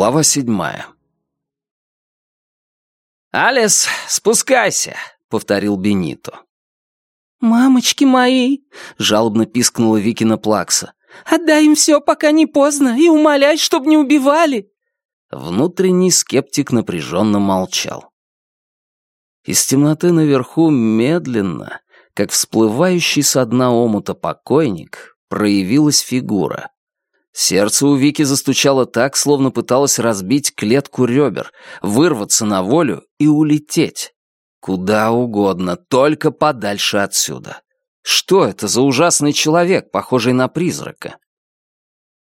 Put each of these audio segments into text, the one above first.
Глава седьмая. «Алис, спускайся!» — повторил Бенито. «Мамочки мои!» — жалобно пискнула Викина Плакса. «Отдай им все, пока не поздно, и умоляй, чтоб не убивали!» Внутренний скептик напряженно молчал. Из темноты наверху медленно, как всплывающий со дна омута покойник, проявилась фигура. Сердце у Вики застучало так, словно пыталось разбить клетку ребер, вырваться на волю и улететь. Куда угодно, только подальше отсюда. Что это за ужасный человек, похожий на призрака?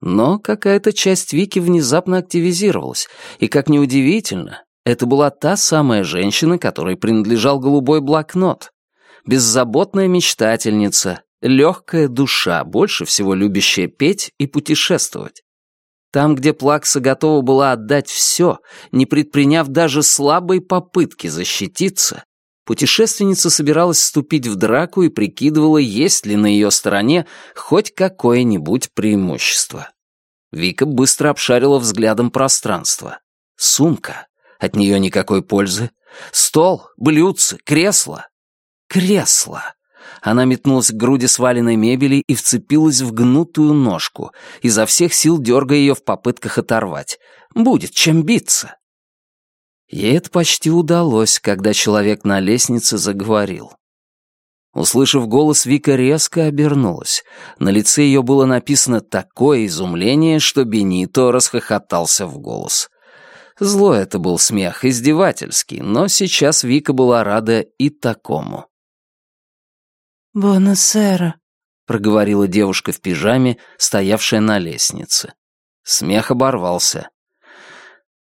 Но какая-то часть Вики внезапно активизировалась, и, как ни удивительно, это была та самая женщина, которой принадлежал голубой блокнот. Беззаботная мечтательница, легкая душа, больше всего любящая петь и путешествовать. Там, где Плакса готова была отдать все, не предприняв даже слабой попытки защититься, путешественница собиралась вступить в драку и прикидывала, есть ли на ее стороне хоть какое-нибудь преимущество. Вика быстро обшарила взглядом пространство. Сумка. От нее никакой пользы. Стол, блюдце, кресло. Кресло. Она метнулась к груди сваленной мебели и вцепилась в гнутую ножку, изо всех сил дергая ее в попытках оторвать. Будет чем биться. Ей это почти удалось, когда человек на лестнице заговорил. Услышав голос, Вика резко обернулась. На лице ее было написано такое изумление, что Бенито расхохотался в голос. Зло это был смех, издевательский, но сейчас Вика была рада и такому. «Бонасера», — проговорила девушка в пижаме, стоявшая на лестнице. Смех оборвался.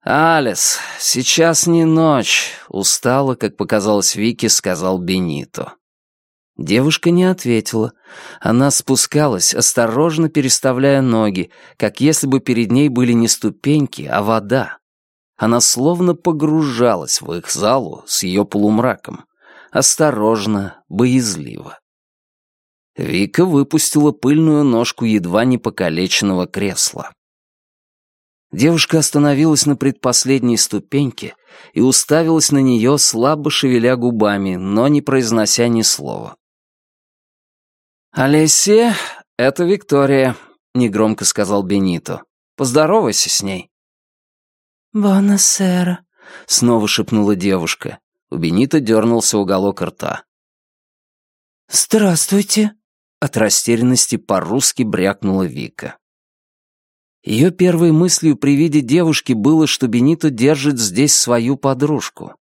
«Алис, сейчас не ночь», — устало, как показалось Вике, сказал Бенито. Девушка не ответила. Она спускалась, осторожно переставляя ноги, как если бы перед ней были не ступеньки, а вода. Она словно погружалась в их залу с ее полумраком. Осторожно, боязливо. Вика выпустила пыльную ножку едва не покалеченного кресла. Девушка остановилась на предпоследней ступеньке и уставилась на нее, слабо шевеля губами, но не произнося ни слова. «Олеся, это Виктория», — негромко сказал Бенито. «Поздоровайся с ней». «Бонасера», — снова шепнула девушка. У Бенито дернулся уголок рта. «Здравствуйте», от растерянности по-русски брякнула Вика. Ее первой мыслью при виде девушки было, что Бенито держит здесь свою подружку.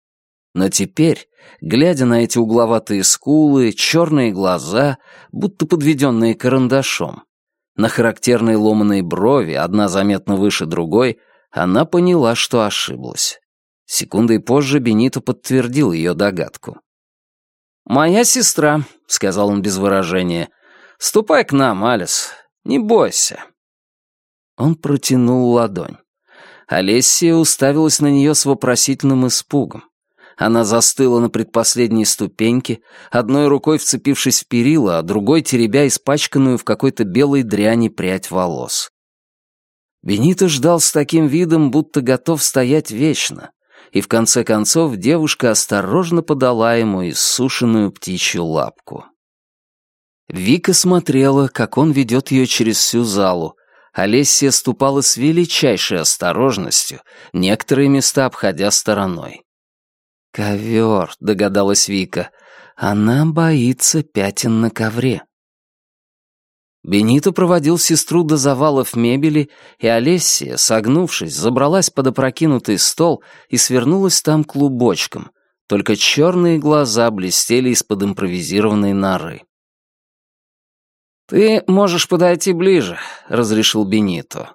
Но теперь, глядя на эти угловатые скулы, черные глаза, будто подведенные карандашом, на характерные ломаные брови, одна заметно выше другой, она поняла, что ошиблась. Секундой позже Бенито подтвердил ее догадку. «Моя сестра», — сказал он без выражения, Ступай к нам, Алис. Не бойся». Он протянул ладонь. Олесия уставилась на нее с вопросительным испугом. Она застыла на предпоследней ступеньке, одной рукой вцепившись в перила, а другой теребя испачканную в какой-то белой дряни прядь волос. Бенито ждал с таким видом, будто готов стоять вечно, и в конце концов девушка осторожно подала ему иссушенную птичью лапку. Вика смотрела, как он ведет ее через всю залу. Олеся ступала с величайшей осторожностью, некоторые места обходя стороной. «Ковер», — догадалась Вика, — «она боится пятен на ковре». Бенито проводил сестру до завалов мебели, и Олесия, согнувшись, забралась под опрокинутый стол и свернулась там клубочком, только черные глаза блестели из-под импровизированной норы. «Ты можешь подойти ближе», — разрешил Бенито.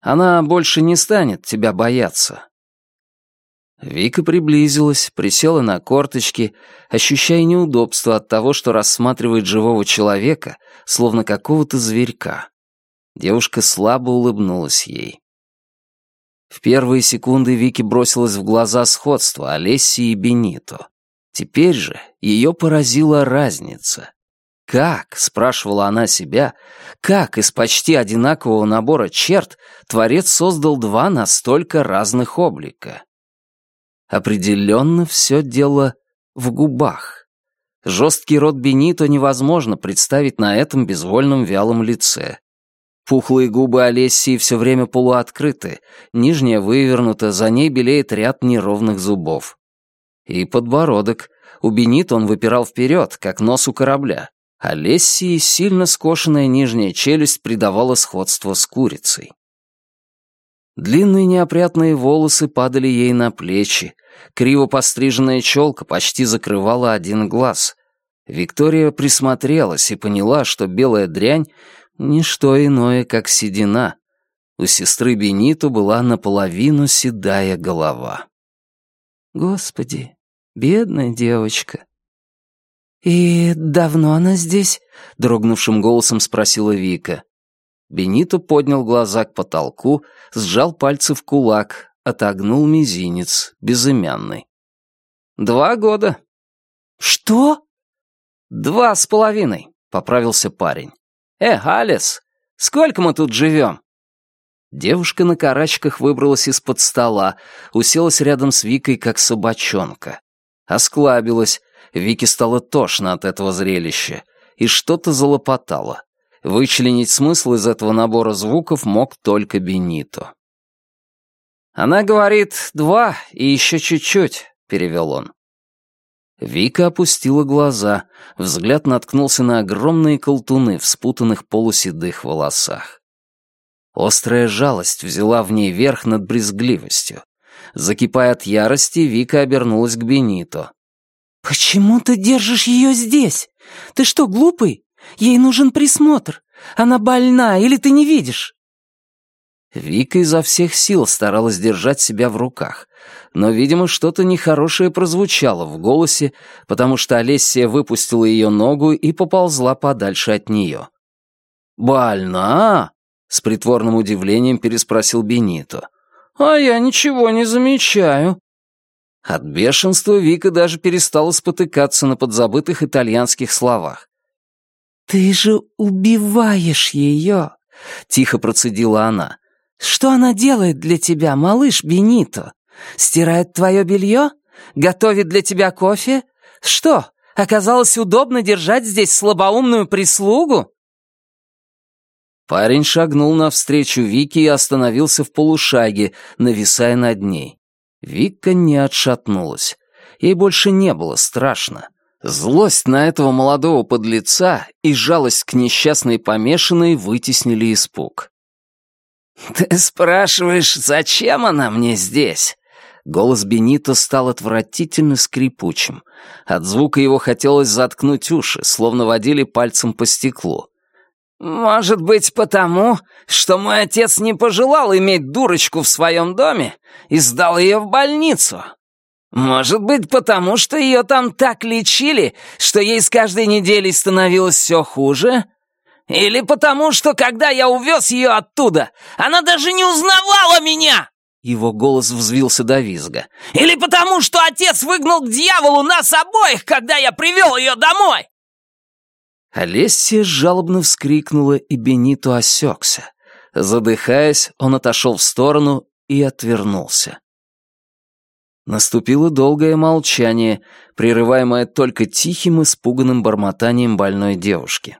«Она больше не станет тебя бояться». Вика приблизилась, присела на корточки, ощущая неудобство от того, что рассматривает живого человека, словно какого-то зверька. Девушка слабо улыбнулась ей. В первые секунды Вики бросилось в глаза сходство Олеси и Бенито. Теперь же ее поразила разница. Как, спрашивала она себя, как из почти одинакового набора черт Творец создал два настолько разных облика? Определенно все дело в губах. Жесткий рот Бенито невозможно представить на этом безвольном вялом лице. Пухлые губы Олесии все время полуоткрыты, нижняя вывернута, за ней белеет ряд неровных зубов. И подбородок. У Бенито он выпирал вперед, как нос у корабля. Лессии сильно скошенная нижняя челюсть придавала сходство с курицей. Длинные неопрятные волосы падали ей на плечи, криво постриженная челка почти закрывала один глаз. Виктория присмотрелась и поняла, что белая дрянь — ничто иное, как седина. У сестры Бениту была наполовину седая голова. «Господи, бедная девочка», «И давно она здесь?» — дрогнувшим голосом спросила Вика. Бенито поднял глаза к потолку, сжал пальцы в кулак, отогнул мизинец, безымянный. «Два года». «Что?» «Два с половиной», — поправился парень. «Э, Алис, сколько мы тут живем?» Девушка на карачках выбралась из-под стола, уселась рядом с Викой, как собачонка. Осклабилась, Вике стало тошно от этого зрелища, и что-то залопотало. Вычленить смысл из этого набора звуков мог только Бенито. «Она говорит, два и еще чуть-чуть», — перевел он. Вика опустила глаза, взгляд наткнулся на огромные колтуны в спутанных полуседых волосах. Острая жалость взяла в ней верх над брезгливостью. Закипая от ярости, Вика обернулась к Бенито. «Почему ты держишь ее здесь? Ты что, глупый? Ей нужен присмотр. Она больна, или ты не видишь?» Вика изо всех сил старалась держать себя в руках, но, видимо, что-то нехорошее прозвучало в голосе, потому что Олесия выпустила ее ногу и поползла подальше от нее. «Больна?» — с притворным удивлением переспросил Бенито. «А я ничего не замечаю. От бешенства Вика даже перестала спотыкаться на подзабытых итальянских словах. «Ты же убиваешь ее!» — тихо процедила она. «Что она делает для тебя, малыш Бенито? Стирает твое белье? Готовит для тебя кофе? Что, оказалось удобно держать здесь слабоумную прислугу?» Парень шагнул навстречу Вике и остановился в полушаге, нависая над ней. Вика не отшатнулась. Ей больше не было страшно. Злость на этого молодого подлеца и жалость к несчастной помешанной вытеснили испуг. «Ты спрашиваешь, зачем она мне здесь?» Голос Бенито стал отвратительно скрипучим. От звука его хотелось заткнуть уши, словно водили пальцем по стеклу. «Может быть, потому, что мой отец не пожелал иметь дурочку в своем доме и сдал ее в больницу. Может быть, потому что ее там так лечили, что ей с каждой неделей становилось все хуже? Или потому, что когда я увез ее оттуда, она даже не узнавала меня?» Его голос взвился до визга. «Или потому, что отец выгнал к дьяволу нас обоих, когда я привел ее домой!» Олессия жалобно вскрикнула, и Бенито осекся. Задыхаясь, он отошел в сторону и отвернулся. Наступило долгое молчание, прерываемое только тихим испуганным бормотанием больной девушки.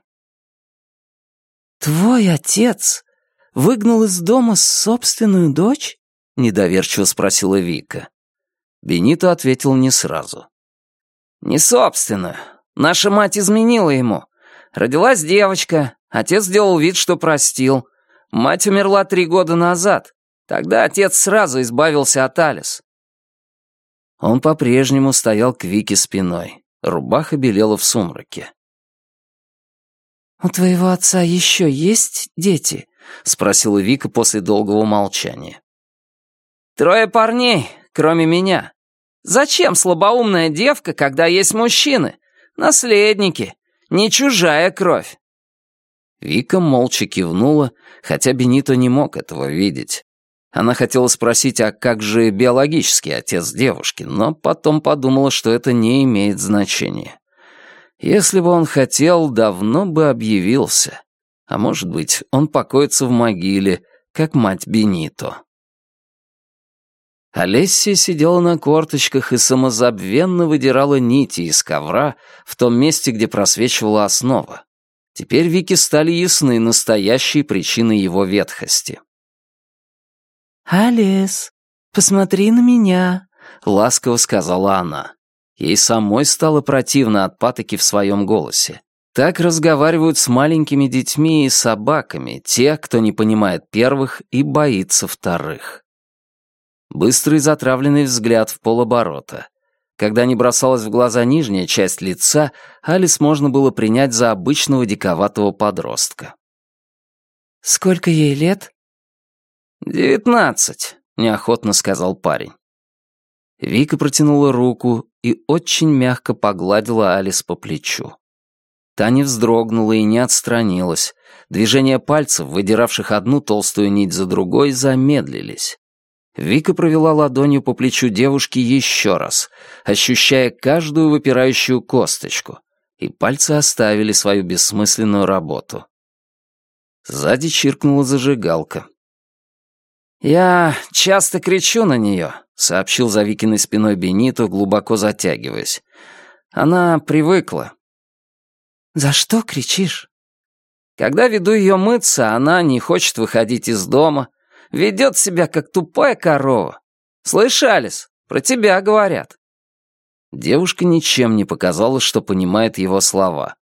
«Твой отец выгнал из дома собственную дочь?» — недоверчиво спросила Вика. Бенито ответил не сразу. «Не собственную. Наша мать изменила ему. Родилась девочка, отец сделал вид, что простил. Мать умерла три года назад. Тогда отец сразу избавился от Алис. Он по-прежнему стоял к Вике спиной. Рубаха белела в сумраке. «У твоего отца еще есть дети?» — спросила Вика после долгого молчания. «Трое парней, кроме меня. Зачем слабоумная девка, когда есть мужчины? Наследники. Не чужая кровь». Вика молча кивнула, хотя Бенито не мог этого видеть. Она хотела спросить, а как же биологический отец девушки, но потом подумала, что это не имеет значения. Если бы он хотел, давно бы объявился. А может быть, он покоится в могиле, как мать Бенито. Олессия сидела на корточках и самозабвенно выдирала нити из ковра в том месте, где просвечивала основа. Теперь Вике стали ясны настоящие причины его ветхости. «Алис, посмотри на меня», — ласково сказала она. Ей самой стало противно от патоки в своем голосе. Так разговаривают с маленькими детьми и собаками, те, кто не понимает первых и боится вторых. Быстрый затравленный взгляд в полоборота. Когда не бросалась в глаза нижняя часть лица, Алис можно было принять за обычного диковатого подростка. «Сколько ей лет?» «Девятнадцать», — неохотно сказал парень. Вика протянула руку и очень мягко погладила Алис по плечу. Та не вздрогнула и не отстранилась. Движения пальцев, выдиравших одну толстую нить за другой, замедлились. Вика провела ладонью по плечу девушки еще раз, ощущая каждую выпирающую косточку, и пальцы оставили свою бессмысленную работу. Сзади чиркнула зажигалка. «Я часто кричу на нее», — сообщил за Викиной спиной Бенито, глубоко затягиваясь. «Она привыкла». «За что кричишь?» «Когда веду ее мыться, она не хочет выходить из дома, Ведет себя, как тупая корова. Слышь, Алис, про тебя говорят». Девушка ничем не показала, что понимает его слова.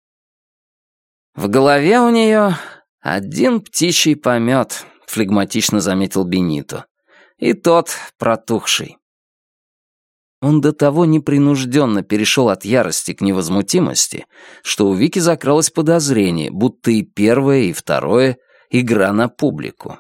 «В голове у нее один птичий помет», — флегматично заметил Бенито. «И тот протухший». Он до того непринужденно перешел от ярости к невозмутимости, что у Вики закралось подозрение, будто и первое, и второе — игра на публику.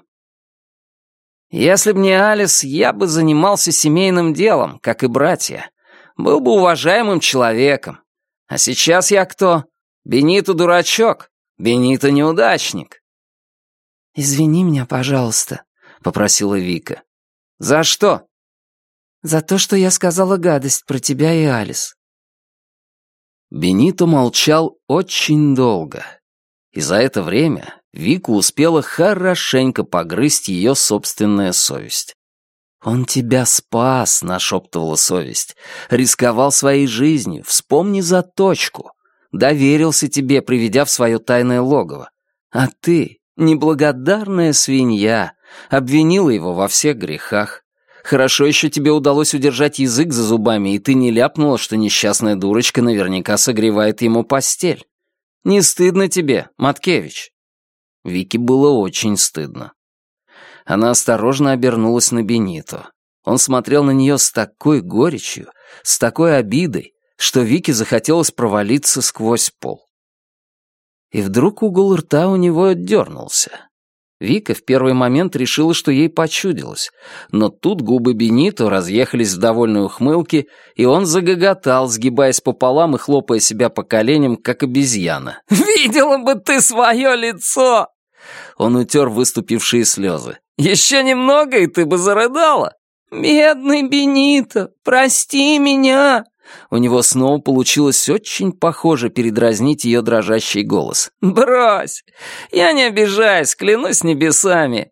Если б не Алис, я бы занимался семейным делом, как и братья. Был бы уважаемым человеком. А сейчас я кто? Бенито дурачок, Бенито неудачник. «Извини меня, пожалуйста», — попросила Вика. «За что?» «За то, что я сказала гадость про тебя и Алис». Бенито молчал очень долго. И за это время Вика успела хорошенько погрызть ее собственная совесть. «Он тебя спас», — нашептывала совесть. «Рисковал своей жизнью, вспомни заточку. Доверился тебе, приведя в свое тайное логово. А ты, неблагодарная свинья, обвинила его во всех грехах. Хорошо еще тебе удалось удержать язык за зубами, и ты не ляпнула, что несчастная дурочка наверняка согревает ему постель. Не стыдно тебе, Маткевич?» Вике было очень стыдно. Она осторожно обернулась на Бенито. Он смотрел на нее с такой горечью, с такой обидой, что Вике захотелось провалиться сквозь пол. И вдруг угол рта у него дернулся. Вика в первый момент решила, что ей почудилось, но тут губы Бенито разъехались в довольной ухмылке, и он загоготал, сгибаясь пополам и хлопая себя по коленям, как обезьяна. «Видела бы ты свое лицо!» Он утер выступившие слезы. «Еще немного, и ты бы зарыдала!» «Бедный Бенито, прости меня!» У него снова получилось очень похоже передразнить ее дрожащий голос. «Брось! Я не обижаюсь, клянусь небесами!»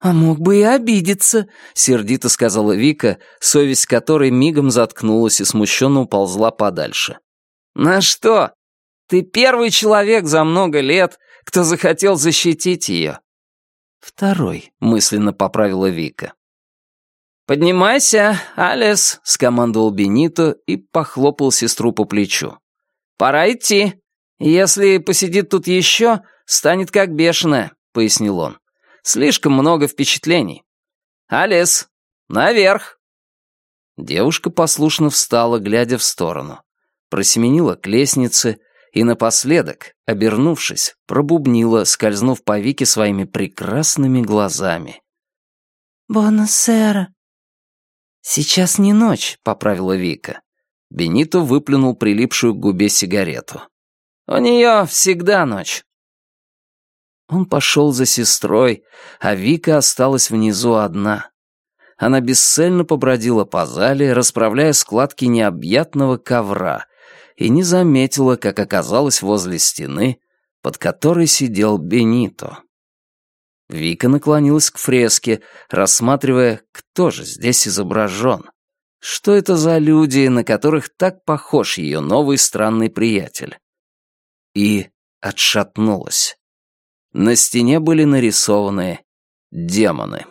«А мог бы и обидеться», — сердито сказала Вика, совесть которой мигом заткнулась и смущенно уползла подальше. «На что? Ты первый человек за много лет, кто захотел защитить ее». «Второй», — мысленно поправила Вика. «Поднимайся, Алис», — скомандовал Бенито и похлопал сестру по плечу. «Пора идти. Если посидит тут еще, станет как бешеная», — пояснил он. «Слишком много впечатлений. Алис, наверх!» Девушка послушно встала, глядя в сторону. Просеменила к лестнице и напоследок, обернувшись, пробубнила, скользнув по Вике своими прекрасными глазами. «Бонасера», «Сейчас не ночь», — поправила Вика. Бенито выплюнул прилипшую к губе сигарету. «У нее всегда ночь». Он пошел за сестрой, а Вика осталась внизу одна. Она бесцельно побродила по зале, расправляя складки необъятного ковра, и не заметила, как оказалась возле стены, под которой сидел Бенито. Вика наклонилась к фреске, рассматривая, кто же здесь изображен. Что это за люди, на которых так похож ее новый странный приятель? И отшатнулась. На стене были нарисованы демоны.